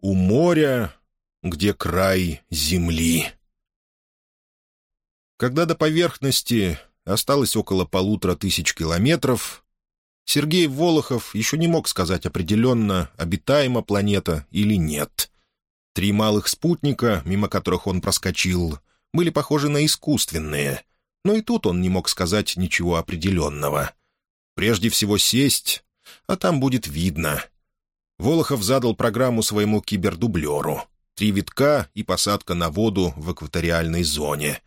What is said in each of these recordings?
у моря, где край земли. Когда до поверхности осталось около полутора тысяч километров, Сергей Волохов еще не мог сказать определенно, обитаема планета или нет. Три малых спутника, мимо которых он проскочил, были похожи на искусственные, но и тут он не мог сказать ничего определенного. Прежде всего сесть, а там будет видно. Волохов задал программу своему кибердублеру. Три витка и посадка на воду в экваториальной зоне.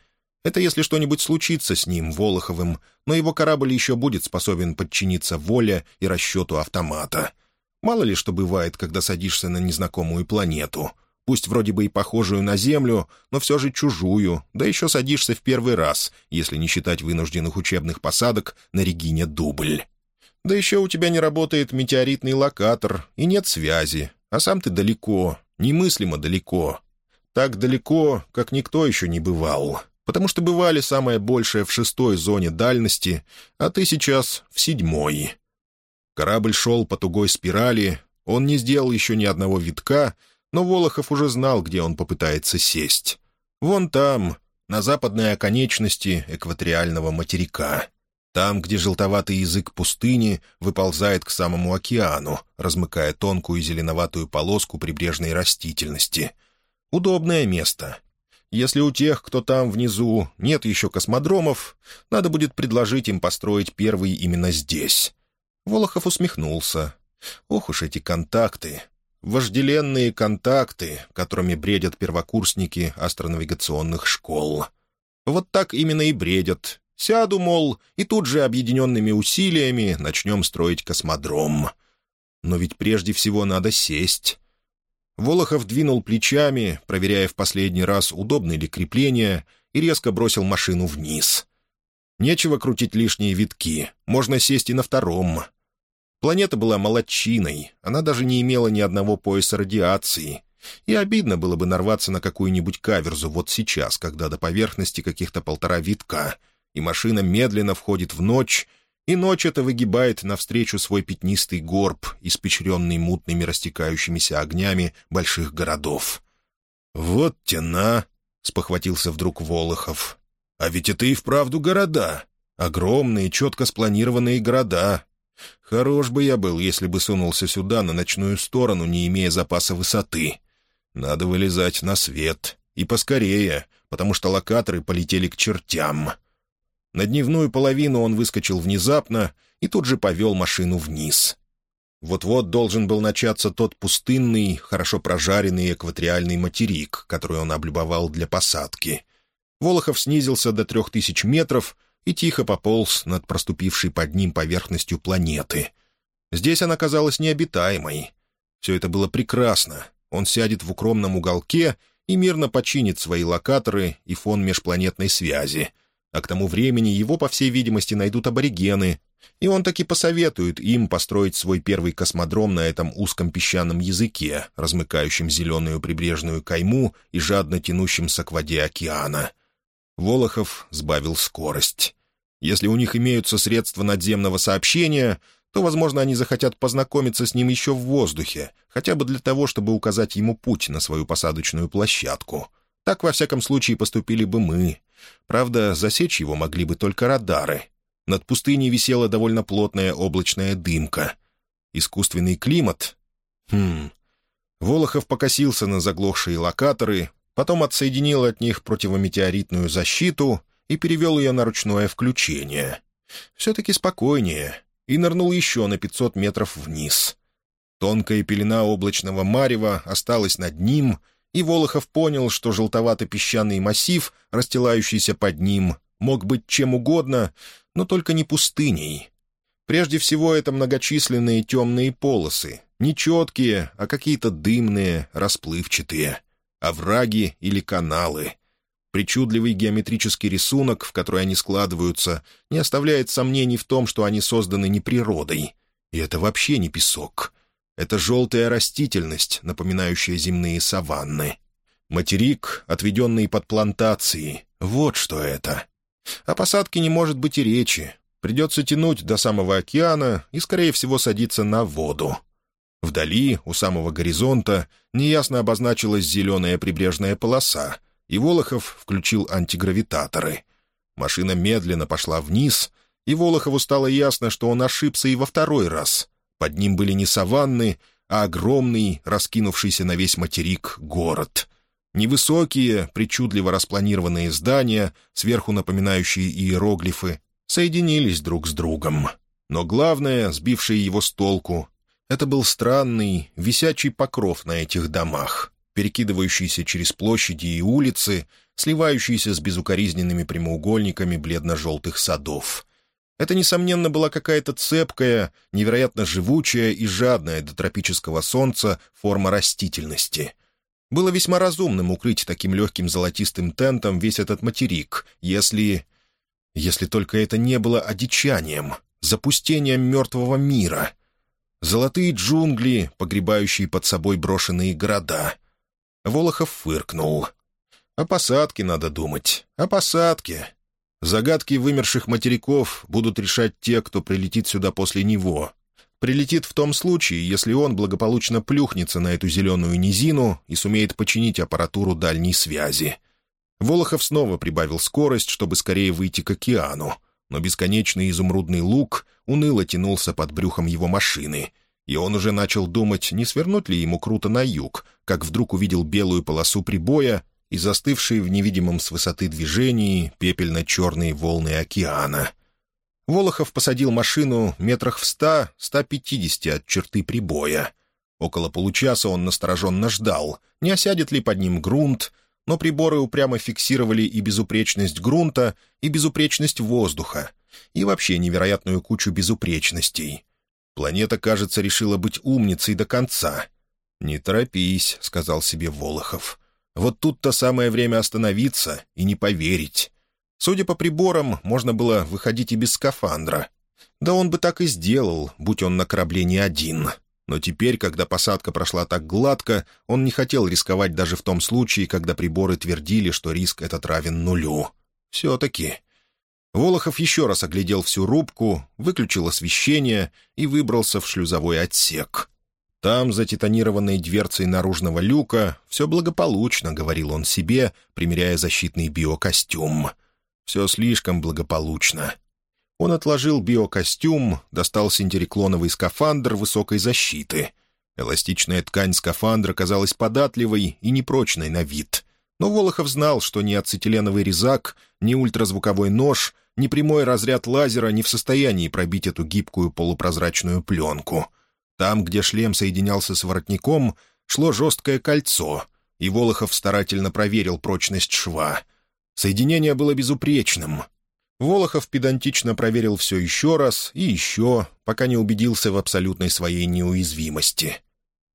Это если что-нибудь случится с ним, Волоховым, но его корабль еще будет способен подчиниться воле и расчету автомата. Мало ли что бывает, когда садишься на незнакомую планету. Пусть вроде бы и похожую на Землю, но все же чужую, да еще садишься в первый раз, если не считать вынужденных учебных посадок на Регине Дубль. Да еще у тебя не работает метеоритный локатор, и нет связи, а сам ты далеко, немыслимо далеко. Так далеко, как никто еще не бывал потому что бывали самое большее в шестой зоне дальности, а ты сейчас в седьмой. Корабль шел по тугой спирали, он не сделал еще ни одного витка, но Волохов уже знал, где он попытается сесть. Вон там, на западной оконечности экваториального материка. Там, где желтоватый язык пустыни выползает к самому океану, размыкая тонкую зеленоватую полоску прибрежной растительности. Удобное место, если у тех, кто там внизу, нет еще космодромов, надо будет предложить им построить первый именно здесь». Волохов усмехнулся. «Ох уж эти контакты! Вожделенные контакты, которыми бредят первокурсники астронавигационных школ. Вот так именно и бредят. Сяду, мол, и тут же объединенными усилиями начнем строить космодром. Но ведь прежде всего надо сесть, Волохов двинул плечами, проверяя в последний раз, удобны ли крепления, и резко бросил машину вниз. Нечего крутить лишние витки, можно сесть и на втором. Планета была молодчиной, она даже не имела ни одного пояса радиации. И обидно было бы нарваться на какую-нибудь каверзу вот сейчас, когда до поверхности каких-то полтора витка, и машина медленно входит в ночь, и ночь эта выгибает навстречу свой пятнистый горб, испечренный мутными растекающимися огнями больших городов. «Вот тена!» — спохватился вдруг Волохов. «А ведь это и вправду города. Огромные, четко спланированные города. Хорош бы я был, если бы сунулся сюда на ночную сторону, не имея запаса высоты. Надо вылезать на свет. И поскорее, потому что локаторы полетели к чертям». На дневную половину он выскочил внезапно и тут же повел машину вниз. Вот-вот должен был начаться тот пустынный, хорошо прожаренный экваториальный материк, который он облюбовал для посадки. Волохов снизился до трех тысяч метров и тихо пополз над проступившей под ним поверхностью планеты. Здесь она казалась необитаемой. Все это было прекрасно. Он сядет в укромном уголке и мирно починит свои локаторы и фон межпланетной связи — а к тому времени его, по всей видимости, найдут аборигены, и он таки посоветует им построить свой первый космодром на этом узком песчаном языке, размыкающем зеленую прибрежную кайму и жадно тянущемся к воде океана. Волохов сбавил скорость. Если у них имеются средства надземного сообщения, то, возможно, они захотят познакомиться с ним еще в воздухе, хотя бы для того, чтобы указать ему путь на свою посадочную площадку. Так, во всяком случае, поступили бы мы — Правда, засечь его могли бы только радары. Над пустыней висела довольно плотная облачная дымка. Искусственный климат? Хм... Волохов покосился на заглохшие локаторы, потом отсоединил от них противометеоритную защиту и перевел ее на ручное включение. Все-таки спокойнее, и нырнул еще на 500 метров вниз. Тонкая пелена облачного марева осталась над ним — и Волохов понял, что желтовато-песчаный массив, расстилающийся под ним, мог быть чем угодно, но только не пустыней. Прежде всего, это многочисленные темные полосы, не четкие, а какие-то дымные, расплывчатые, овраги или каналы. Причудливый геометрический рисунок, в который они складываются, не оставляет сомнений в том, что они созданы не природой. И это вообще не песок. Это желтая растительность, напоминающая земные саванны. Материк, отведенный под плантации. Вот что это. О посадке не может быть и речи. Придется тянуть до самого океана и, скорее всего, садиться на воду. Вдали, у самого горизонта, неясно обозначилась зеленая прибрежная полоса, и Волохов включил антигравитаторы. Машина медленно пошла вниз, и Волохову стало ясно, что он ошибся и во второй раз. Под ним были не саванны, а огромный, раскинувшийся на весь материк, город. Невысокие, причудливо распланированные здания, сверху напоминающие иероглифы, соединились друг с другом. Но главное, сбившее его с толку, это был странный, висячий покров на этих домах, перекидывающийся через площади и улицы, сливающийся с безукоризненными прямоугольниками бледно-желтых садов. Это, несомненно, была какая-то цепкая, невероятно живучая и жадная до тропического солнца форма растительности. Было весьма разумным укрыть таким легким золотистым тентом весь этот материк, если... Если только это не было одичанием, запустением мертвого мира. Золотые джунгли, погребающие под собой брошенные города. Волохов фыркнул. «О посадке надо думать. О посадке. Загадки вымерших материков будут решать те, кто прилетит сюда после него. Прилетит в том случае, если он благополучно плюхнется на эту зеленую низину и сумеет починить аппаратуру дальней связи. Волохов снова прибавил скорость, чтобы скорее выйти к океану, но бесконечный изумрудный луг уныло тянулся под брюхом его машины, и он уже начал думать, не свернуть ли ему круто на юг, как вдруг увидел белую полосу прибоя и застывшие в невидимом с высоты движении пепельно-черные волны океана. Волохов посадил машину метрах в ста-ста пятидесяти от черты прибоя. Около получаса он настороженно ждал, не осядет ли под ним грунт, но приборы упрямо фиксировали и безупречность грунта, и безупречность воздуха, и вообще невероятную кучу безупречностей. Планета, кажется, решила быть умницей до конца. «Не торопись», — сказал себе Волохов. Вот тут-то самое время остановиться и не поверить. Судя по приборам, можно было выходить и без скафандра. Да он бы так и сделал, будь он на корабле не один. Но теперь, когда посадка прошла так гладко, он не хотел рисковать даже в том случае, когда приборы твердили, что риск этот равен нулю. Все-таки. Волохов еще раз оглядел всю рубку, выключил освещение и выбрался в шлюзовой отсек. Там, за титанированной дверцей наружного люка, все благополучно, — говорил он себе, примеряя защитный биокостюм. Все слишком благополучно. Он отложил биокостюм, достал синтериклоновый скафандр высокой защиты. Эластичная ткань скафандра казалась податливой и непрочной на вид. Но Волохов знал, что ни ацетиленовый резак, ни ультразвуковой нож, ни прямой разряд лазера не в состоянии пробить эту гибкую полупрозрачную пленку — там, где шлем соединялся с воротником, шло жесткое кольцо, и Волохов старательно проверил прочность шва. Соединение было безупречным. Волохов педантично проверил все еще раз и еще, пока не убедился в абсолютной своей неуязвимости.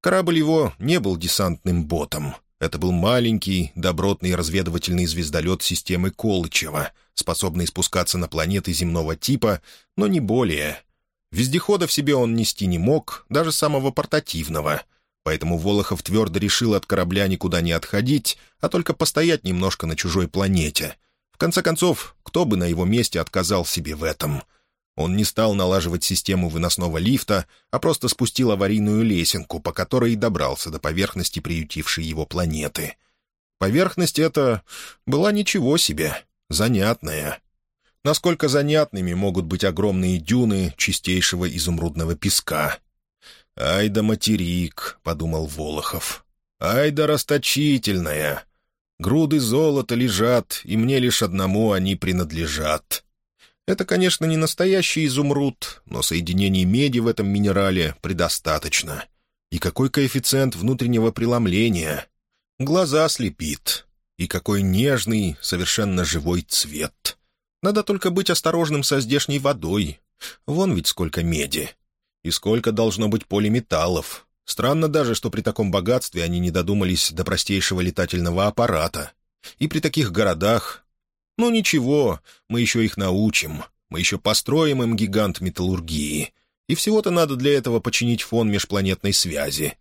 Корабль его не был десантным ботом. Это был маленький, добротный разведывательный звездолет системы Колычева, способный спускаться на планеты земного типа, но не более — Вездехода в себе он нести не мог, даже самого портативного. Поэтому Волохов твердо решил от корабля никуда не отходить, а только постоять немножко на чужой планете. В конце концов, кто бы на его месте отказал себе в этом? Он не стал налаживать систему выносного лифта, а просто спустил аварийную лесенку, по которой и добрался до поверхности приютившей его планеты. Поверхность эта была ничего себе, занятная насколько занятными могут быть огромные дюны чистейшего изумрудного песка. «Ай да материк», — подумал Волохов. «Ай да расточительная! Груды золота лежат, и мне лишь одному они принадлежат». Это, конечно, не настоящий изумруд, но соединений меди в этом минерале предостаточно. И какой коэффициент внутреннего преломления? Глаза слепит. И какой нежный, совершенно живой цвет. Надо только быть осторожным со здешней водой. Вон ведь сколько меди. И сколько должно быть полиметаллов. Странно даже, что при таком богатстве они не додумались до простейшего летательного аппарата. И при таких городах... Ну ничего, мы еще их научим. Мы еще построим им гигант металлургии. И всего-то надо для этого починить фон межпланетной связи.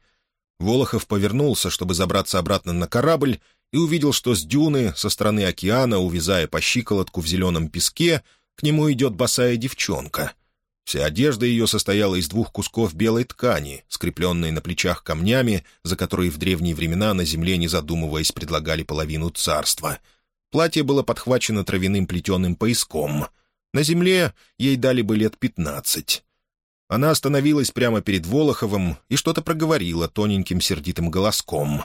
Волохов повернулся, чтобы забраться обратно на корабль, и увидел, что с дюны, со стороны океана, увязая по щиколотку в зеленом песке, к нему идет босая девчонка. Вся одежда ее состояла из двух кусков белой ткани, скрепленной на плечах камнями, за которые в древние времена на земле, не задумываясь, предлагали половину царства. Платье было подхвачено травяным плетеным пояском. На земле ей дали бы лет пятнадцать. Она остановилась прямо перед Волоховым и что-то проговорила тоненьким сердитым голоском.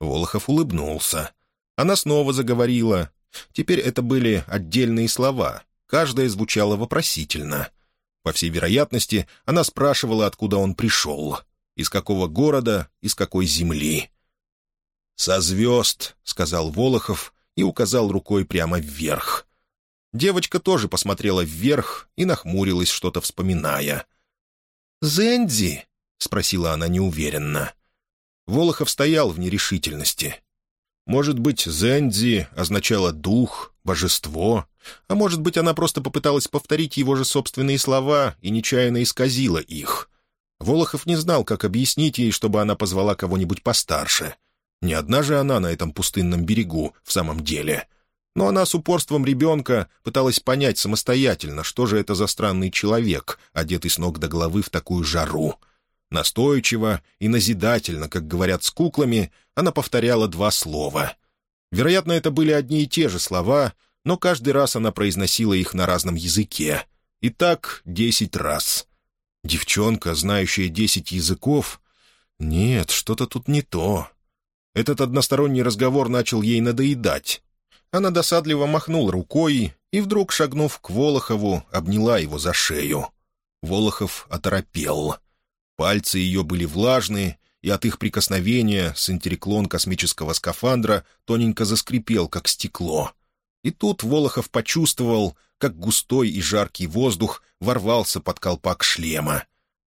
Волохов улыбнулся. Она снова заговорила. Теперь это были отдельные слова. Каждая звучала вопросительно — по всей вероятности, она спрашивала, откуда он пришел, из какого города, из какой земли. «Со звезд», — сказал Волохов и указал рукой прямо вверх. Девочка тоже посмотрела вверх и нахмурилась, что-то вспоминая. «Зэнди?» — спросила она неуверенно. Волохов стоял в нерешительности. Может быть, Зэнди означало «дух», «божество», а может быть, она просто попыталась повторить его же собственные слова и нечаянно исказила их. Волохов не знал, как объяснить ей, чтобы она позвала кого-нибудь постарше. Не одна же она на этом пустынном берегу, в самом деле. Но она с упорством ребенка пыталась понять самостоятельно, что же это за странный человек, одетый с ног до головы в такую жару. Настойчиво и назидательно, как говорят с куклами, она повторяла два слова. Вероятно, это были одни и те же слова — но каждый раз она произносила их на разном языке. И так десять раз. Девчонка, знающая десять языков... Нет, что-то тут не то. Этот односторонний разговор начал ей надоедать. Она досадливо махнула рукой и, вдруг, шагнув к Волохову, обняла его за шею. Волохов оторопел. Пальцы ее были влажные, и от их прикосновения синтериклон космического скафандра тоненько заскрипел, как стекло. И тут Волохов почувствовал, как густой и жаркий воздух ворвался под колпак шлема.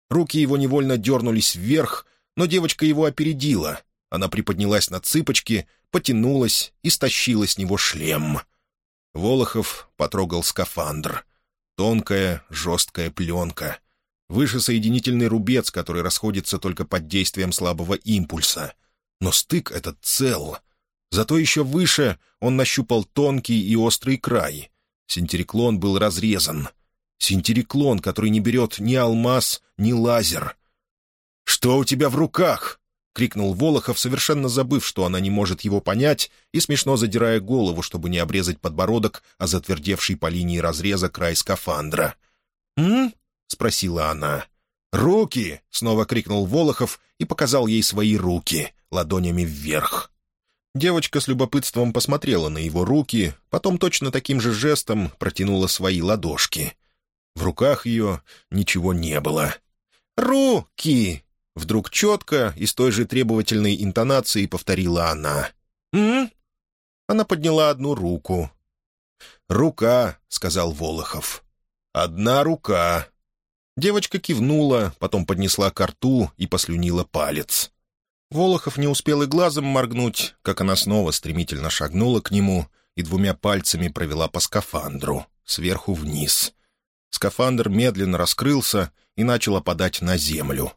Руки его невольно дернулись вверх, но девочка его опередила. Она приподнялась на цыпочки, потянулась и стащила с него шлем. Волохов потрогал скафандр. Тонкая, жесткая пленка. Выше соединительный рубец, который расходится только под действием слабого импульса. Но стык этот цел — Зато еще выше он нащупал тонкий и острый край. Синтериклон был разрезан. Синтериклон, который не берет ни алмаз, ни лазер. «Что у тебя в руках?» — крикнул Волохов, совершенно забыв, что она не может его понять, и смешно задирая голову, чтобы не обрезать подбородок, а затвердевший по линии разреза край скафандра. «М?» — спросила она. «Руки!» — снова крикнул Волохов и показал ей свои руки, ладонями вверх. Девочка с любопытством посмотрела на его руки, потом точно таким же жестом протянула свои ладошки. В руках ее ничего не было. «Руки!» — вдруг четко и с той же требовательной интонацией повторила она. «М?», Она подняла одну руку. «Рука», — сказал Волохов. «Одна рука». Девочка кивнула, потом поднесла ко рту и послюнила палец. Волохов не успел и глазом моргнуть, как она снова стремительно шагнула к нему и двумя пальцами провела по скафандру, сверху вниз. Скафандр медленно раскрылся и начал опадать на землю.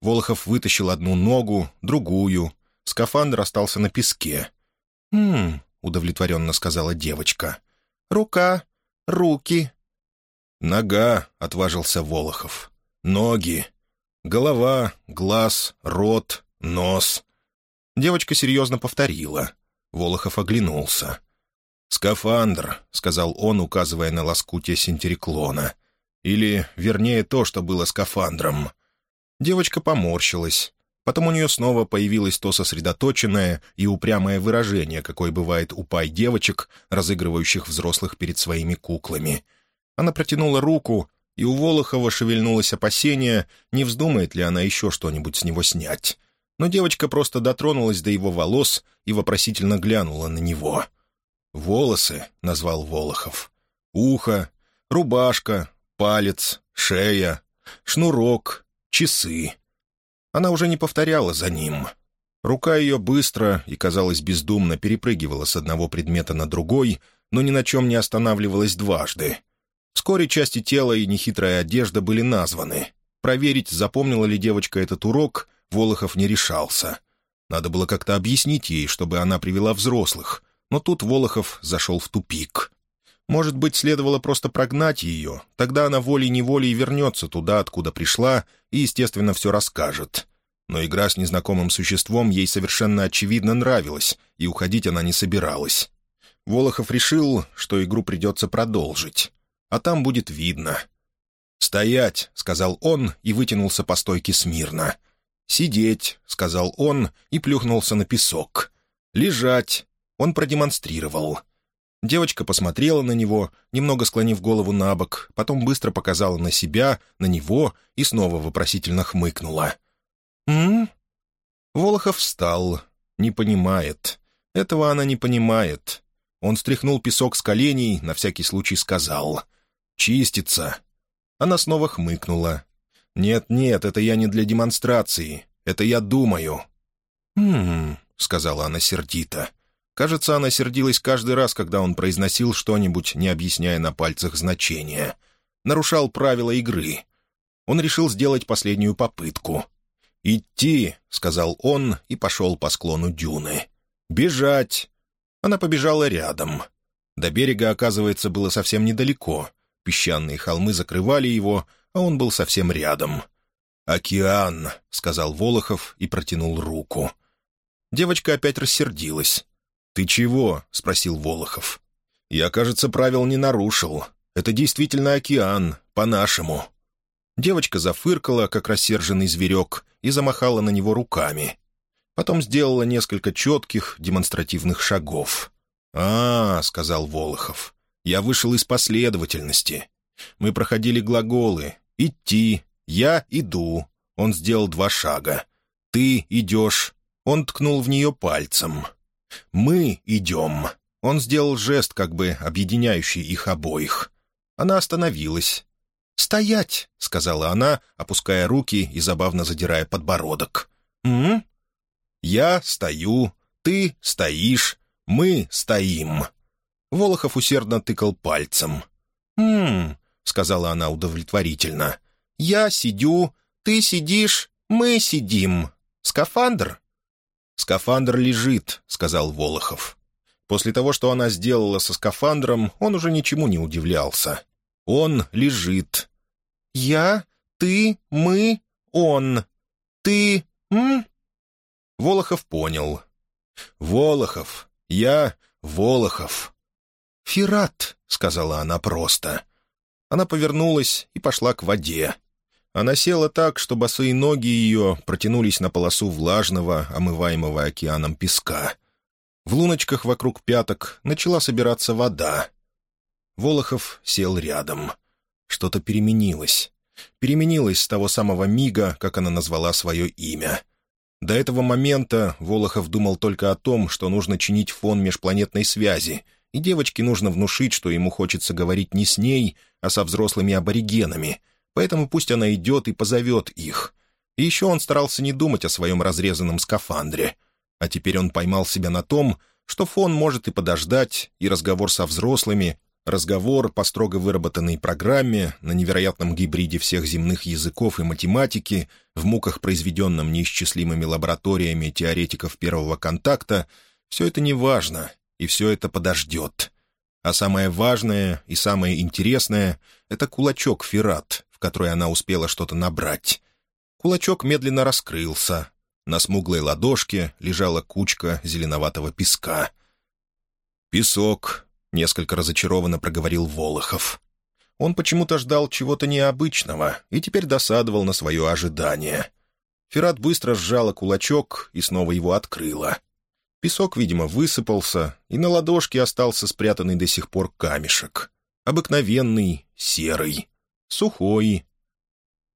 Волохов вытащил одну ногу, другую. Скафандр остался на песке. «Хм», — удовлетворенно сказала девочка. «Рука, руки». «Нога», — отважился Волохов. «Ноги. Голова, глаз, рот, нос». Девочка серьезно повторила. Волохов оглянулся. «Скафандр», — сказал он, указывая на лоскутие синтериклона. Или, вернее, то, что было скафандром. Девочка поморщилась. Потом у нее снова появилось то сосредоточенное и упрямое выражение, какое бывает у пай девочек, разыгрывающих взрослых перед своими куклами. Она протянула руку, и у Волохова шевельнулось опасение, не вздумает ли она еще что-нибудь с него снять но девочка просто дотронулась до его волос и вопросительно глянула на него. «Волосы», — назвал Волохов. «Ухо, рубашка, палец, шея, шнурок, часы». Она уже не повторяла за ним. Рука ее быстро и, казалось, бездумно перепрыгивала с одного предмета на другой, но ни на чем не останавливалась дважды. Вскоре части тела и нехитрая одежда были названы. Проверить, запомнила ли девочка этот урок, Волохов не решался. Надо было как-то объяснить ей, чтобы она привела взрослых, но тут Волохов зашел в тупик. Может быть, следовало просто прогнать ее, тогда она волей-неволей вернется туда, откуда пришла, и, естественно, все расскажет. Но игра с незнакомым существом ей совершенно очевидно нравилась, и уходить она не собиралась. Волохов решил, что игру придется продолжить. А там будет видно. «Стоять!» — сказал он и вытянулся по стойке смирно. «Сидеть!» — сказал он и плюхнулся на песок. «Лежать!» — он продемонстрировал. Девочка посмотрела на него, немного склонив голову на бок, потом быстро показала на себя, на него и снова вопросительно хмыкнула. «М?», Волохов встал. Не понимает. Этого она не понимает. Он стряхнул песок с коленей, на всякий случай сказал. «Чистится». Она снова хмыкнула. «Нет-нет, это я не для демонстрации. Это я думаю». «Хм...» — сказала она сердито. Кажется, она сердилась каждый раз, когда он произносил что-нибудь, не объясняя на пальцах значения. Нарушал правила игры. Он решил сделать последнюю попытку. «Идти», — сказал он и пошел по склону дюны. «Бежать». Она побежала рядом. До берега, оказывается, было совсем недалеко. Песчаные холмы закрывали его, а он был совсем рядом. «Океан», — сказал Волохов и протянул руку. Девочка опять рассердилась. «Ты чего?» — спросил Волохов. «Я, кажется, правил не нарушил. Это действительно океан, по-нашему». Девочка зафыркала, как рассерженный зверек, и замахала на него руками. Потом сделала несколько четких, демонстративных шагов. «А, — сказал Волохов, — я вышел из последовательности. Мы проходили глаголы «идти», «я иду». Он сделал два шага. «Ты идешь». Он ткнул в нее пальцем. «Мы идем». Он сделал жест, как бы объединяющий их обоих. Она остановилась. «Стоять!» — сказала она, опуская руки и забавно задирая подбородок. «М? Я стою, ты стоишь, мы стоим». Волохов усердно тыкал пальцем. «М-м», сказала она удовлетворительно. «Я сидю, ты сидишь, мы сидим. Скафандр?» «Скафандр лежит», — сказал Волохов. После того, что она сделала со скафандром, он уже ничему не удивлялся. «Он лежит». «Я, ты, мы, он. Ты, м?» Волохов понял. «Волохов. Я Волохов». «Фират», — сказала она просто. Она повернулась и пошла к воде. Она села так, что босые ноги ее протянулись на полосу влажного, омываемого океаном песка. В луночках вокруг пяток начала собираться вода. Волохов сел рядом. Что-то переменилось. Переменилось с того самого мига, как она назвала свое имя. До этого момента Волохов думал только о том, что нужно чинить фон межпланетной связи, и девочке нужно внушить, что ему хочется говорить не с ней, а со взрослыми аборигенами — поэтому пусть она идет и позовет их. И еще он старался не думать о своем разрезанном скафандре. А теперь он поймал себя на том, что фон может и подождать, и разговор со взрослыми, разговор по строго выработанной программе на невероятном гибриде всех земных языков и математики, в муках, произведенном неисчислимыми лабораториями теоретиков первого контакта, все это не важно, и все это подождет. А самое важное и самое интересное — это кулачок Феррат, в которой она успела что-то набрать. Кулачок медленно раскрылся. На смуглой ладошке лежала кучка зеленоватого песка. «Песок», — несколько разочарованно проговорил Волохов. Он почему-то ждал чего-то необычного и теперь досадовал на свое ожидание. Ферат быстро сжала кулачок и снова его открыла. Песок, видимо, высыпался, и на ладошке остался спрятанный до сих пор камешек. Обыкновенный, серый сухой.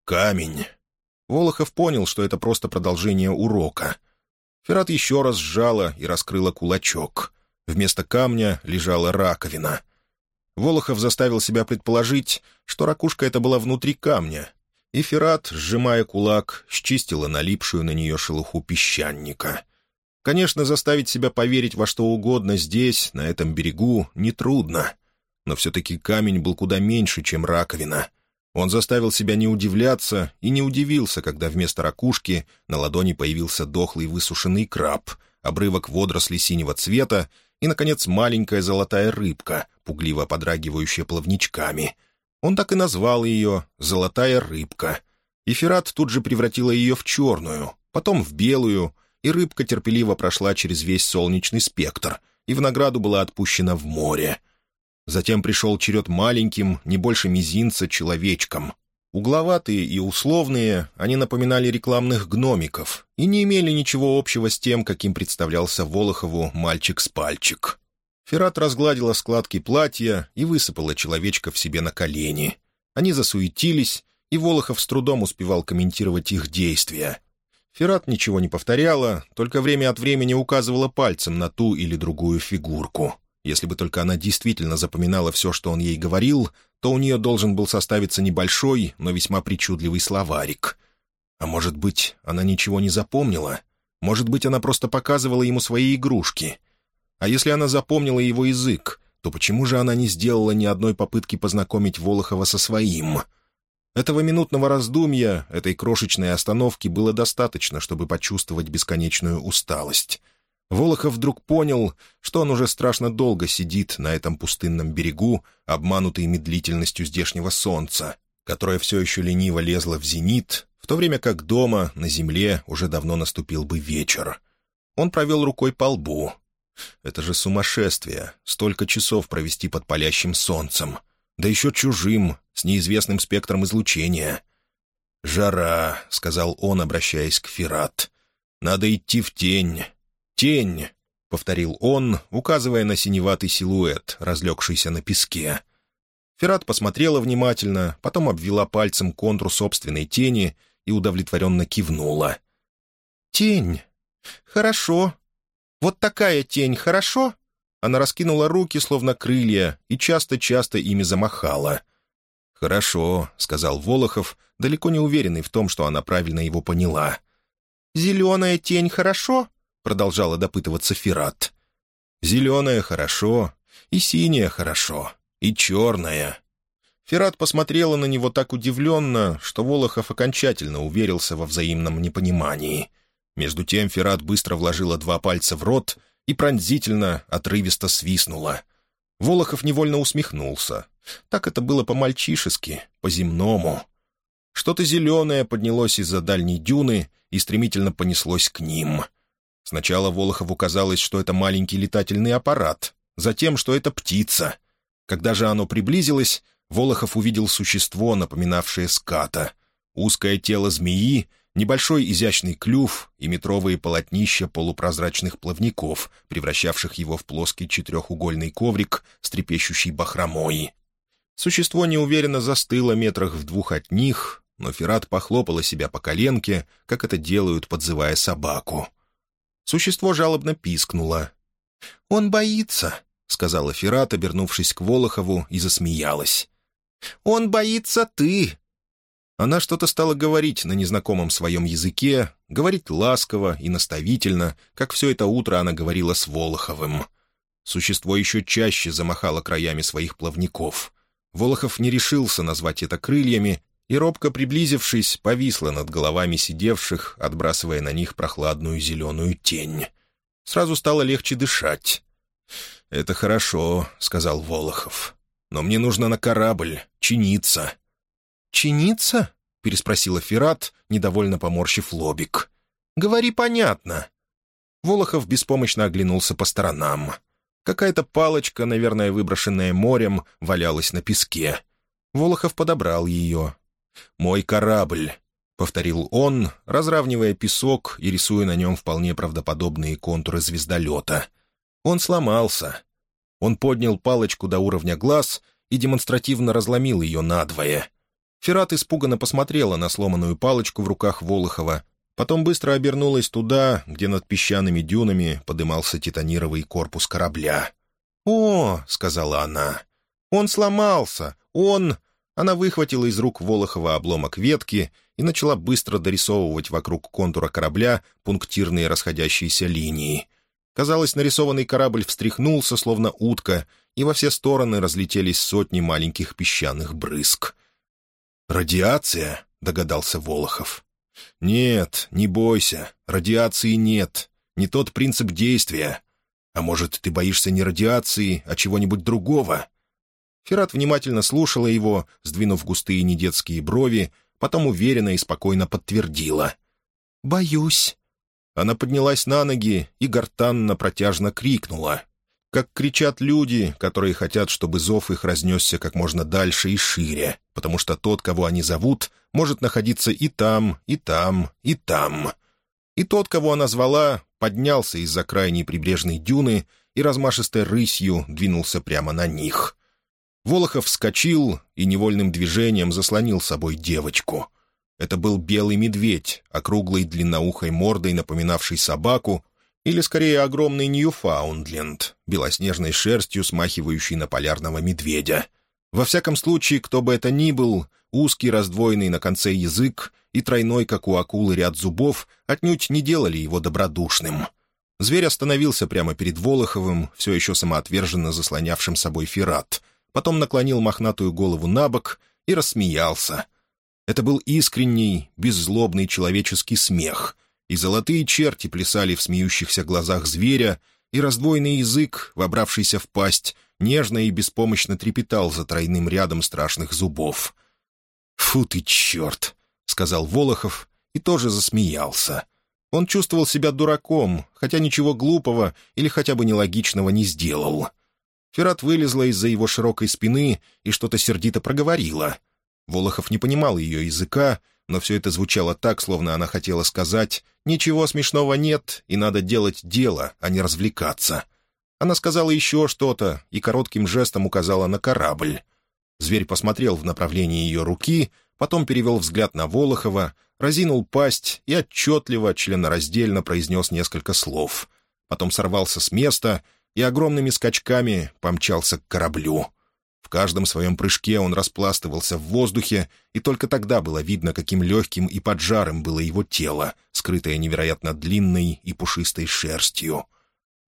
Камень. Волохов понял, что это просто продолжение урока. Ферат еще раз сжала и раскрыла кулачок. Вместо камня лежала раковина. Волохов заставил себя предположить, что ракушка эта была внутри камня, и Ферат, сжимая кулак, счистила налипшую на нее шелуху песчаника. Конечно, заставить себя поверить во что угодно здесь, на этом берегу, нетрудно. Но все-таки камень был куда меньше, чем раковина — он заставил себя не удивляться и не удивился, когда вместо ракушки на ладони появился дохлый высушенный краб, обрывок водорослей синего цвета и, наконец, маленькая золотая рыбка, пугливо подрагивающая плавничками. Он так и назвал ее «золотая рыбка». И Ферат тут же превратила ее в черную, потом в белую, и рыбка терпеливо прошла через весь солнечный спектр и в награду была отпущена в море. Затем пришел черед маленьким, не больше мизинца, человечкам. Угловатые и условные, они напоминали рекламных гномиков и не имели ничего общего с тем, каким представлялся Волохову мальчик с пальчик. Ферат разгладила складки платья и высыпала в себе на колени. Они засуетились, и Волохов с трудом успевал комментировать их действия. Ферат ничего не повторяла, только время от времени указывала пальцем на ту или другую фигурку. Если бы только она действительно запоминала все, что он ей говорил, то у нее должен был составиться небольшой, но весьма причудливый словарик. А может быть, она ничего не запомнила? Может быть, она просто показывала ему свои игрушки? А если она запомнила его язык, то почему же она не сделала ни одной попытки познакомить Волохова со своим? Этого минутного раздумья, этой крошечной остановки было достаточно, чтобы почувствовать бесконечную усталость. Волохов вдруг понял, что он уже страшно долго сидит на этом пустынном берегу, обманутый медлительностью здешнего солнца, которое все еще лениво лезло в зенит, в то время как дома, на земле, уже давно наступил бы вечер. Он провел рукой по лбу. Это же сумасшествие, столько часов провести под палящим солнцем. Да еще чужим, с неизвестным спектром излучения. «Жара», — сказал он, обращаясь к Ферат. «Надо идти в тень». «Тень», — повторил он, указывая на синеватый силуэт, разлегшийся на песке. Ферат посмотрела внимательно, потом обвела пальцем контур собственной тени и удовлетворенно кивнула. «Тень. Хорошо. Вот такая тень хорошо?» Она раскинула руки, словно крылья, и часто-часто ими замахала. «Хорошо», — сказал Волохов, далеко не уверенный в том, что она правильно его поняла. «Зеленая тень хорошо?» — продолжала допытываться Ферат. «Зеленое хорошо, и синее хорошо, и черное». Ферат посмотрела на него так удивленно, что Волохов окончательно уверился во взаимном непонимании. Между тем Ферат быстро вложила два пальца в рот и пронзительно, отрывисто свистнула. Волохов невольно усмехнулся. Так это было по-мальчишески, по-земному. Что-то зеленое поднялось из-за дальней дюны и стремительно понеслось к ним — Сначала Волохову казалось, что это маленький летательный аппарат, затем, что это птица. Когда же оно приблизилось, Волохов увидел существо, напоминавшее ската. Узкое тело змеи, небольшой изящный клюв и метровые полотнища полупрозрачных плавников, превращавших его в плоский четырехугольный коврик с трепещущей бахромой. Существо неуверенно застыло метрах в двух от них, но Ферат похлопала себя по коленке, как это делают, подзывая собаку. Существо жалобно пискнуло. «Он боится», — сказала Ферат, обернувшись к Волохову, и засмеялась. «Он боится ты!» Она что-то стала говорить на незнакомом своем языке, говорить ласково и наставительно, как все это утро она говорила с Волоховым. Существо еще чаще замахало краями своих плавников. Волохов не решился назвать это крыльями и, робко приблизившись, повисла над головами сидевших, отбрасывая на них прохладную зеленую тень. Сразу стало легче дышать. «Это хорошо», — сказал Волохов. «Но мне нужно на корабль, чиниться». «Чиниться?» — переспросила Ферат, недовольно поморщив лобик. «Говори понятно». Волохов беспомощно оглянулся по сторонам. Какая-то палочка, наверное, выброшенная морем, валялась на песке. Волохов подобрал ее, «Мой корабль», — повторил он, разравнивая песок и рисуя на нем вполне правдоподобные контуры звездолета. Он сломался. Он поднял палочку до уровня глаз и демонстративно разломил ее надвое. Ферат испуганно посмотрела на сломанную палочку в руках Волохова, потом быстро обернулась туда, где над песчаными дюнами подымался титанировый корпус корабля. «О!» — сказала она. «Он сломался! Он...» Она выхватила из рук Волохова обломок ветки и начала быстро дорисовывать вокруг контура корабля пунктирные расходящиеся линии. Казалось, нарисованный корабль встряхнулся, словно утка, и во все стороны разлетелись сотни маленьких песчаных брызг. «Радиация?» — догадался Волохов. «Нет, не бойся, радиации нет. Не тот принцип действия. А может, ты боишься не радиации, а чего-нибудь другого? Ферат внимательно слушала его, сдвинув густые недетские брови, потом уверенно и спокойно подтвердила. «Боюсь». Она поднялась на ноги и гортанно протяжно крикнула. Как кричат люди, которые хотят, чтобы зов их разнесся как можно дальше и шире, потому что тот, кого они зовут, может находиться и там, и там, и там. И тот, кого она звала, поднялся из-за крайней прибрежной дюны и размашистой рысью двинулся прямо на них. Волохов вскочил и невольным движением заслонил собой девочку. Это был белый медведь, округлой длинноухой мордой, напоминавший собаку, или, скорее, огромный Ньюфаундленд, белоснежной шерстью, смахивающий на полярного медведя. Во всяком случае, кто бы это ни был, узкий, раздвоенный на конце язык и тройной, как у акулы, ряд зубов отнюдь не делали его добродушным. Зверь остановился прямо перед Волоховым, все еще самоотверженно заслонявшим собой Ферат, потом наклонил мохнатую голову на бок и рассмеялся. Это был искренний, беззлобный человеческий смех, и золотые черти плясали в смеющихся глазах зверя, и раздвоенный язык, вобравшийся в пасть, нежно и беспомощно трепетал за тройным рядом страшных зубов. «Фу ты, черт!» — сказал Волохов и тоже засмеялся. Он чувствовал себя дураком, хотя ничего глупого или хотя бы нелогичного не сделал. Ферат вылезла из-за его широкой спины и что-то сердито проговорила. Волохов не понимал ее языка, но все это звучало так, словно она хотела сказать «Ничего смешного нет, и надо делать дело, а не развлекаться». Она сказала еще что-то и коротким жестом указала на корабль. Зверь посмотрел в направлении ее руки, потом перевел взгляд на Волохова, разинул пасть и отчетливо, членораздельно произнес несколько слов. Потом сорвался с места и огромными скачками помчался к кораблю. В каждом своем прыжке он распластывался в воздухе, и только тогда было видно, каким легким и поджарым было его тело, скрытое невероятно длинной и пушистой шерстью.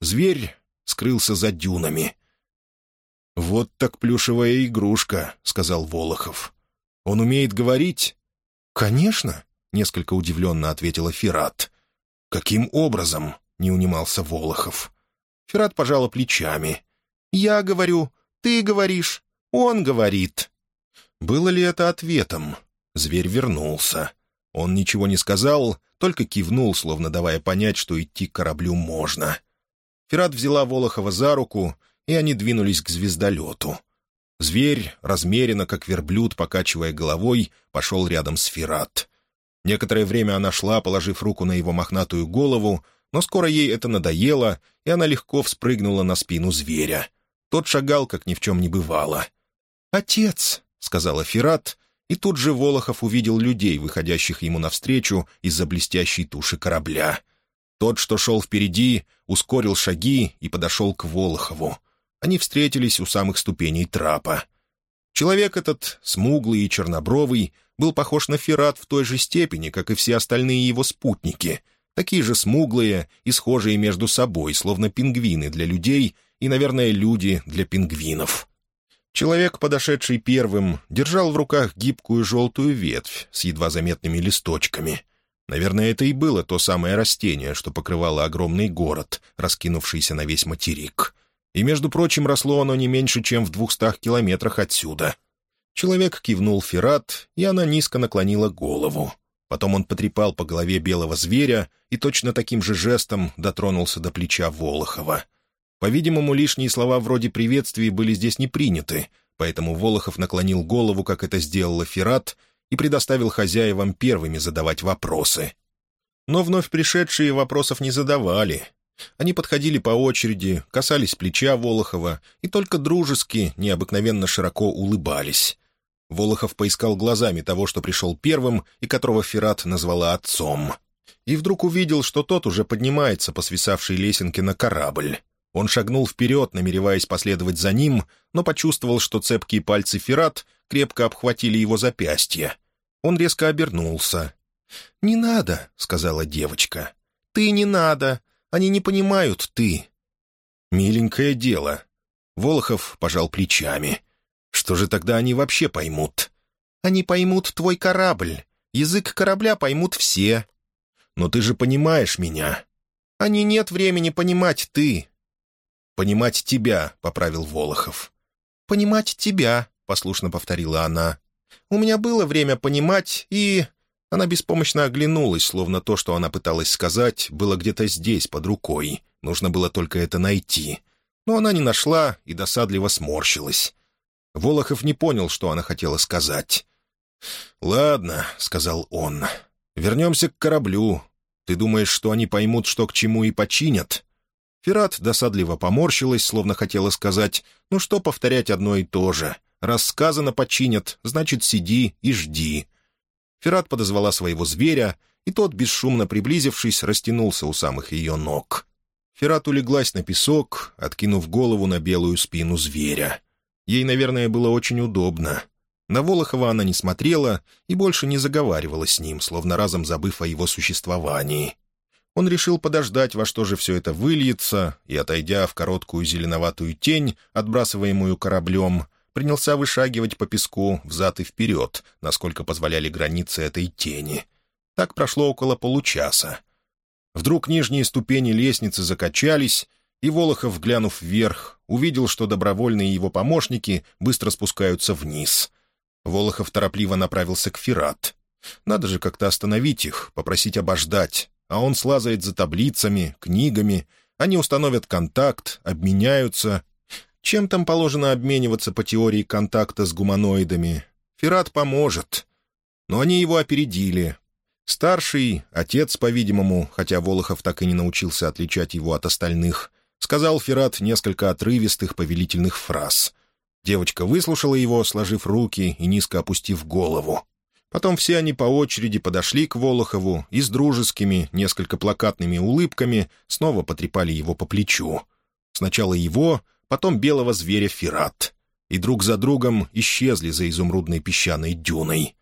Зверь скрылся за дюнами. «Вот так плюшевая игрушка», — сказал Волохов. «Он умеет говорить?» «Конечно», — несколько удивленно ответила Ферат. «Каким образом?» — не унимался Волохов. Ферат пожала плечами. «Я говорю, ты говоришь, он говорит». Было ли это ответом? Зверь вернулся. Он ничего не сказал, только кивнул, словно давая понять, что идти к кораблю можно. Ферат взяла Волохова за руку, и они двинулись к звездолету. Зверь, размеренно, как верблюд, покачивая головой, пошел рядом с Ферат. Некоторое время она шла, положив руку на его мохнатую голову, но скоро ей это надоело, и она легко вспрыгнула на спину зверя — тот шагал, как ни в чем не бывало. «Отец!» — сказала Ферат, и тут же Волохов увидел людей, выходящих ему навстречу из-за блестящей туши корабля. Тот, что шел впереди, ускорил шаги и подошел к Волохову. Они встретились у самых ступеней трапа. Человек этот, смуглый и чернобровый, был похож на Ферат в той же степени, как и все остальные его спутники, такие же смуглые и схожие между собой, словно пингвины для людей и, наверное, люди для пингвинов. Человек, подошедший первым, держал в руках гибкую желтую ветвь с едва заметными листочками. Наверное, это и было то самое растение, что покрывало огромный город, раскинувшийся на весь материк. И, между прочим, росло оно не меньше, чем в двухстах километрах отсюда. Человек кивнул Ферат, и она низко наклонила голову. Потом он потрепал по голове белого зверя и точно таким же жестом дотронулся до плеча Волохова. По-видимому, лишние слова вроде приветствий были здесь не приняты, поэтому Волохов наклонил голову, как это сделала Ферат, и предоставил хозяевам первыми задавать вопросы. Но вновь пришедшие вопросов не задавали. Они подходили по очереди, касались плеча Волохова и только дружески, необыкновенно широко улыбались. Волохов поискал глазами того, что пришел первым и которого Ферат назвала отцом. И вдруг увидел, что тот уже поднимается по свисавшей лесенке на корабль. Он шагнул вперед, намереваясь последовать за ним, но почувствовал, что цепкие пальцы Ферат крепко обхватили его запястье. Он резко обернулся. «Не надо», — сказала девочка. «Ты не надо. Они не понимают ты». «Миленькое дело». Волохов пожал плечами. «Что же тогда они вообще поймут?» «Они поймут твой корабль. Язык корабля поймут все». «Но ты же понимаешь меня». «Они нет времени понимать ты. «Понимать тебя», — поправил Волохов. «Понимать тебя», — послушно повторила она. «У меня было время понимать, и...» Она беспомощно оглянулась, словно то, что она пыталась сказать, было где-то здесь, под рукой. Нужно было только это найти. Но она не нашла и досадливо сморщилась. Волохов не понял, что она хотела сказать. «Ладно», — сказал он, — «вернемся к кораблю. Ты думаешь, что они поймут, что к чему и починят?» Ферат досадливо поморщилась, словно хотела сказать, «Ну что повторять одно и то же? Раз сказано починят, значит, сиди и жди». Ферат подозвала своего зверя, и тот, бесшумно приблизившись, растянулся у самых ее ног. Ферат улеглась на песок, откинув голову на белую спину зверя. Ей, наверное, было очень удобно. На Волохова она не смотрела и больше не заговаривала с ним, словно разом забыв о его существовании. Он решил подождать, во что же все это выльется, и, отойдя в короткую зеленоватую тень, отбрасываемую кораблем, принялся вышагивать по песку взад и вперед, насколько позволяли границы этой тени. Так прошло около получаса. Вдруг нижние ступени лестницы закачались, и Волохов, глянув вверх, увидел, что добровольные его помощники быстро спускаются вниз. Волохов торопливо направился к Ферат. Надо же как-то остановить их, попросить обождать, а он слазает за таблицами, книгами, они установят контакт, обменяются. Чем там положено обмениваться по теории контакта с гуманоидами? Ферат поможет. Но они его опередили. Старший, отец, по-видимому, хотя Волохов так и не научился отличать его от остальных, сказал Ферат несколько отрывистых повелительных фраз. Девочка выслушала его, сложив руки и низко опустив голову. Потом все они по очереди подошли к Волохову и с дружескими, несколько плакатными улыбками снова потрепали его по плечу. Сначала его, потом белого зверя Ферат. И друг за другом исчезли за изумрудной песчаной дюной.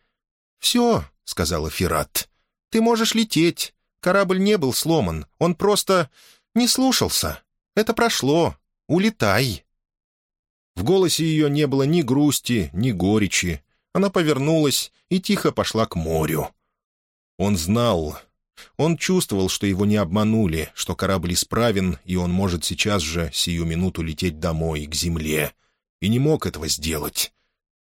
«Все», — сказала Ферат, — «ты можешь лететь. Корабль не был сломан, он просто не слушался. Это прошло. Улетай». В голосе ее не было ни грусти, ни горечи, она повернулась и тихо пошла к морю. Он знал, он чувствовал, что его не обманули, что корабль исправен, и он может сейчас же, сию минуту, лететь домой, к земле. И не мог этого сделать.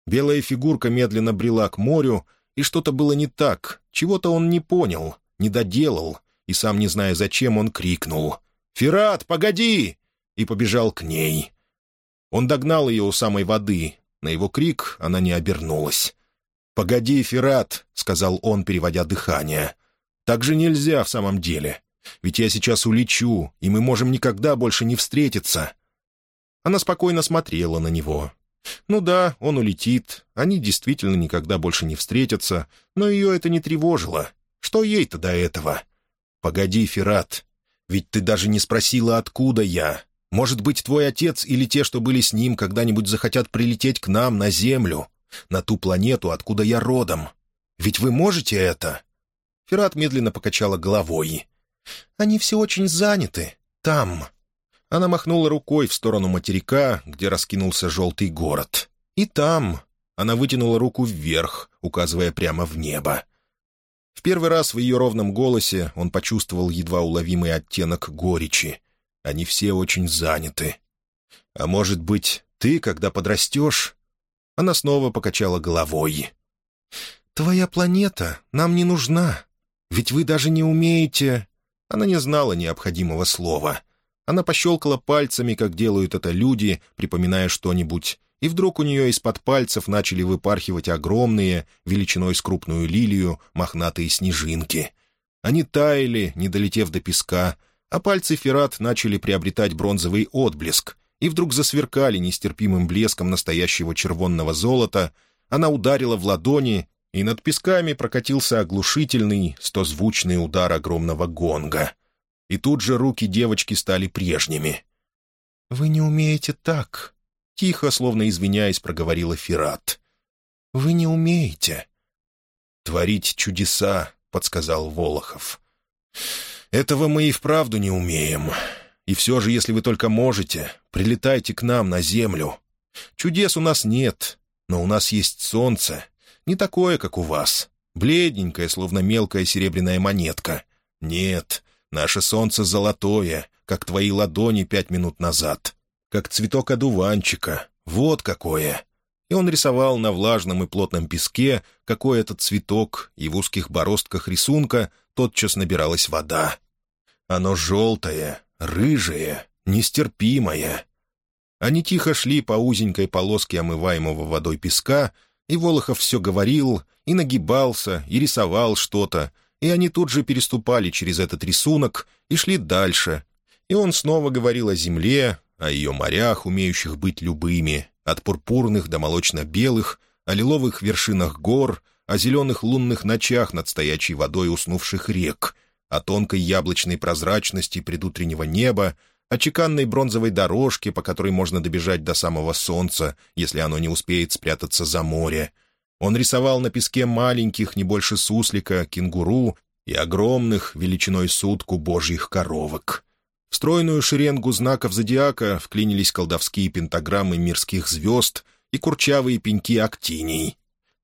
Белая фигурка медленно брела к морю, и что-то было не так, чего-то он не понял, не доделал, и сам не зная зачем, он крикнул «Ферат, погоди!» и побежал к ней. Он догнал ее у самой воды, на его крик она не обернулась. «Погоди, Ферат», — сказал он, переводя дыхание. «Так же нельзя в самом деле. Ведь я сейчас улечу, и мы можем никогда больше не встретиться». Она спокойно смотрела на него. Ну да, он улетит, они действительно никогда больше не встретятся, но ее это не тревожило. Что ей-то до этого? «Погоди, Ферат, ведь ты даже не спросила, откуда я. Может быть, твой отец или те, что были с ним, когда-нибудь захотят прилететь к нам, на Землю, на ту планету, откуда я родом. Ведь вы можете это?» Ферат медленно покачала головой. «Они все очень заняты. Там». Она махнула рукой в сторону материка, где раскинулся желтый город. «И там». Она вытянула руку вверх, указывая прямо в небо. В первый раз в ее ровном голосе он почувствовал едва уловимый оттенок горечи. Они все очень заняты. А может быть, ты, когда подрастешь...» Она снова покачала головой. «Твоя планета нам не нужна. Ведь вы даже не умеете...» Она не знала необходимого слова. Она пощелкала пальцами, как делают это люди, припоминая что-нибудь, и вдруг у нее из-под пальцев начали выпархивать огромные, величиной с крупную лилию, мохнатые снежинки. Они таяли, не долетев до песка, а пальцы Ферат начали приобретать бронзовый отблеск, и вдруг засверкали нестерпимым блеском настоящего червонного золота, она ударила в ладони, и над песками прокатился оглушительный, стозвучный удар огромного гонга. И тут же руки девочки стали прежними. «Вы не умеете так», — тихо, словно извиняясь, проговорила Ферат. «Вы не умеете». «Творить чудеса», — подсказал Волохов. Этого мы и вправду не умеем. И все же, если вы только можете, прилетайте к нам на землю. Чудес у нас нет, но у нас есть солнце. Не такое, как у вас. Бледненькое, словно мелкая серебряная монетка. Нет, наше солнце золотое, как твои ладони пять минут назад. Как цветок одуванчика, Вот какое!» И он рисовал на влажном и плотном песке, какой этот цветок, и в узких бороздках рисунка тотчас набиралась вода. Оно желтое, рыжее, нестерпимое. Они тихо шли по узенькой полоске омываемого водой песка, и Волохов все говорил, и нагибался, и рисовал что-то, и они тут же переступали через этот рисунок и шли дальше. И он снова говорил о земле, о ее морях, умеющих быть любыми, от пурпурных до молочно-белых, о лиловых вершинах гор, о зеленых лунных ночах над стоячей водой уснувших рек, о тонкой яблочной прозрачности предутреннего неба, о чеканной бронзовой дорожке, по которой можно добежать до самого солнца, если оно не успеет спрятаться за море. Он рисовал на песке маленьких, не больше суслика, кенгуру и огромных, величиной сутку, божьих коровок. В стройную шеренгу знаков зодиака вклинились колдовские пентаграммы мирских звезд и курчавые пеньки актиний.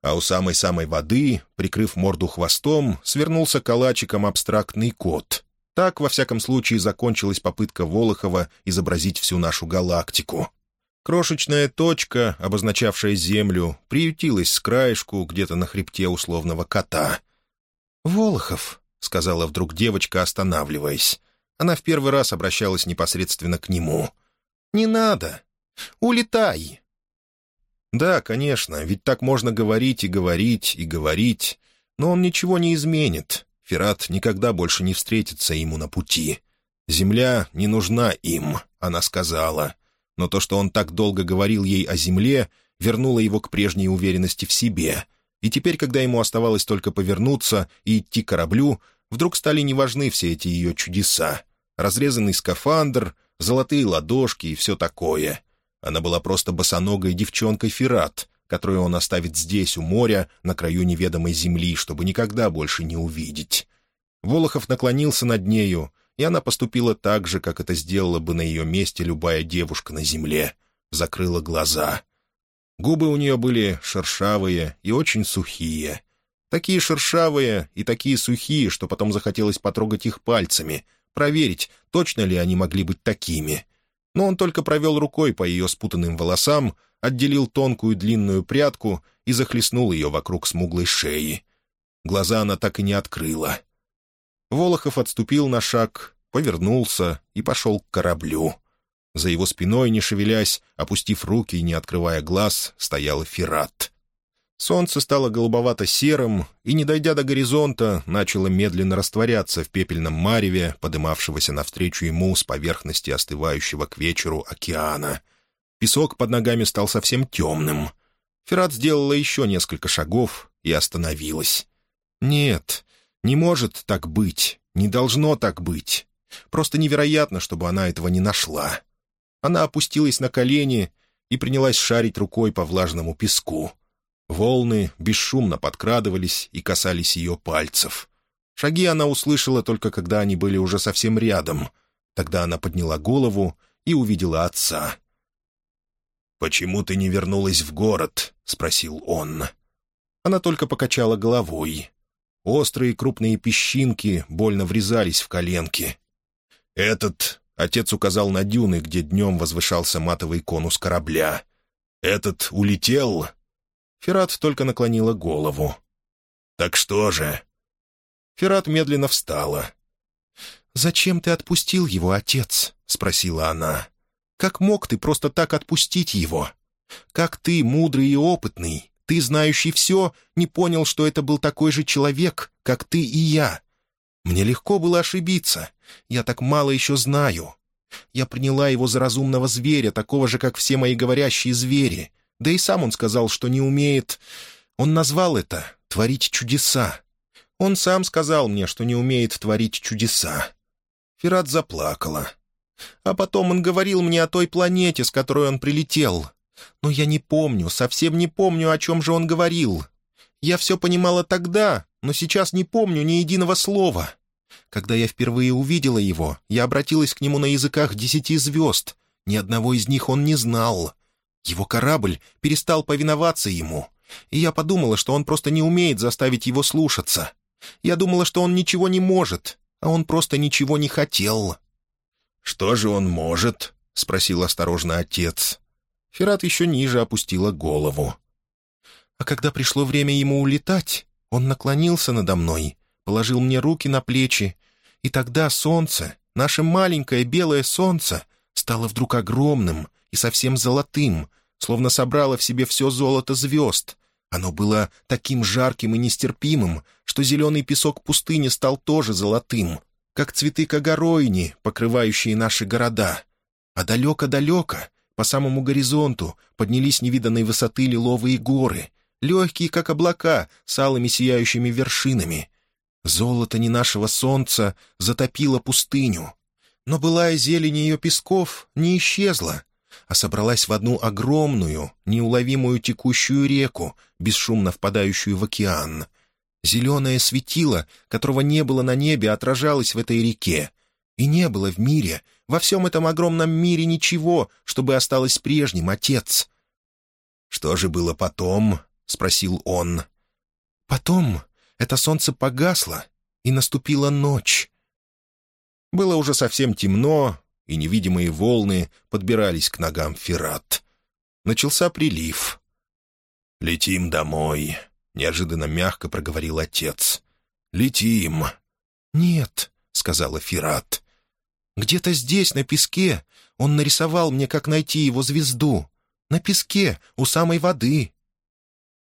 А у самой-самой воды, прикрыв морду хвостом, свернулся калачиком абстрактный кот — так, во всяком случае, закончилась попытка Волохова изобразить всю нашу галактику. Крошечная точка, обозначавшая Землю, приютилась с краешку где-то на хребте условного кота. «Волохов», — сказала вдруг девочка, останавливаясь. Она в первый раз обращалась непосредственно к нему. «Не надо. Улетай». Да, конечно, ведь так можно говорить и говорить и говорить, но он ничего не изменит. Ферат никогда больше не встретится ему на пути. Земля не нужна им, она сказала. Но то, что он так долго говорил ей о земле, вернуло его к прежней уверенности в себе. И теперь, когда ему оставалось только повернуться и идти к кораблю, вдруг стали неважны все эти ее чудеса. Разрезанный скафандр, золотые ладошки и все такое. Она была просто босоногой девчонкой Ферат, которую он оставит здесь, у моря, на краю неведомой земли, чтобы никогда больше не увидеть. Волохов наклонился над нею, и она поступила так же, как это сделала бы на ее месте любая девушка на земле. Закрыла глаза. Губы у нее были шершавые и очень сухие. Такие шершавые и такие сухие, что потом захотелось потрогать их пальцами, проверить, точно ли они могли быть такими. Но он только провел рукой по ее спутанным волосам, отделил тонкую длинную прядку и захлестнул ее вокруг смуглой шеи. Глаза она так и не открыла. Волохов отступил на шаг, повернулся и пошел к кораблю. За его спиной, не шевелясь, опустив руки и не открывая глаз, стоял Ферат. Солнце стало голубовато-серым и, не дойдя до горизонта, начало медленно растворяться в пепельном мареве, подымавшегося навстречу ему с поверхности остывающего к вечеру океана — Песок под ногами стал совсем темным. Ферат сделала еще несколько шагов и остановилась. «Нет, не может так быть, не должно так быть. Просто невероятно, чтобы она этого не нашла». Она опустилась на колени и принялась шарить рукой по влажному песку. Волны бесшумно подкрадывались и касались ее пальцев. Шаги она услышала только когда они были уже совсем рядом. Тогда она подняла голову и увидела отца. «Почему ты не вернулась в город?» — спросил он. Она только покачала головой. Острые крупные песчинки больно врезались в коленки. «Этот...» — отец указал на дюны, где днем возвышался матовый конус корабля. «Этот улетел?» Ферат только наклонила голову. «Так что же?» Ферат медленно встала. «Зачем ты отпустил его, отец?» — спросила она. Как мог ты просто так отпустить его? Как ты, мудрый и опытный, ты, знающий все, не понял, что это был такой же человек, как ты и я? Мне легко было ошибиться. Я так мало еще знаю. Я приняла его за разумного зверя, такого же, как все мои говорящие звери. Да и сам он сказал, что не умеет... Он назвал это «творить чудеса». Он сам сказал мне, что не умеет творить чудеса. Ферат заплакала. А потом он говорил мне о той планете, с которой он прилетел. Но я не помню, совсем не помню, о чем же он говорил. Я все понимала тогда, но сейчас не помню ни единого слова. Когда я впервые увидела его, я обратилась к нему на языках десяти звезд. Ни одного из них он не знал. Его корабль перестал повиноваться ему, и я подумала, что он просто не умеет заставить его слушаться. Я думала, что он ничего не может, а он просто ничего не хотел. «Что же он может?» — спросил осторожно отец. Ферат еще ниже опустила голову. А когда пришло время ему улетать, он наклонился надо мной, положил мне руки на плечи, и тогда солнце, наше маленькое белое солнце, стало вдруг огромным и совсем золотым, словно собрало в себе все золото звезд. Оно было таким жарким и нестерпимым, что зеленый песок пустыни стал тоже золотым, как цветы кагоройни, покрывающие наши города. А далеко-далеко, по самому горизонту, поднялись невиданной высоты лиловые горы, легкие, как облака, с алыми сияющими вершинами. Золото не нашего солнца затопило пустыню. Но былая зелень ее песков не исчезла, а собралась в одну огромную, неуловимую текущую реку, бесшумно впадающую в океан. Зеленое светило, которого не было на небе, отражалось в этой реке. И не было в мире, во всем этом огромном мире ничего, чтобы осталось прежним, отец. «Что же было потом?» — спросил он. «Потом это солнце погасло, и наступила ночь». Было уже совсем темно, и невидимые волны подбирались к ногам Ферат. Начался прилив. «Летим домой», — неожиданно мягко проговорил отец. «Летим». «Нет», — сказала Ферат. «Где-то здесь, на песке, он нарисовал мне, как найти его звезду. На песке, у самой воды».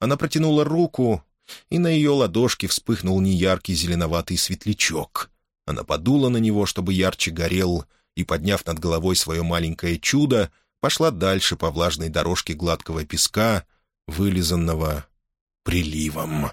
Она протянула руку, и на ее ладошке вспыхнул неяркий зеленоватый светлячок. Она подула на него, чтобы ярче горел, и, подняв над головой свое маленькое чудо, пошла дальше по влажной дорожке гладкого песка, вылизанного приливом.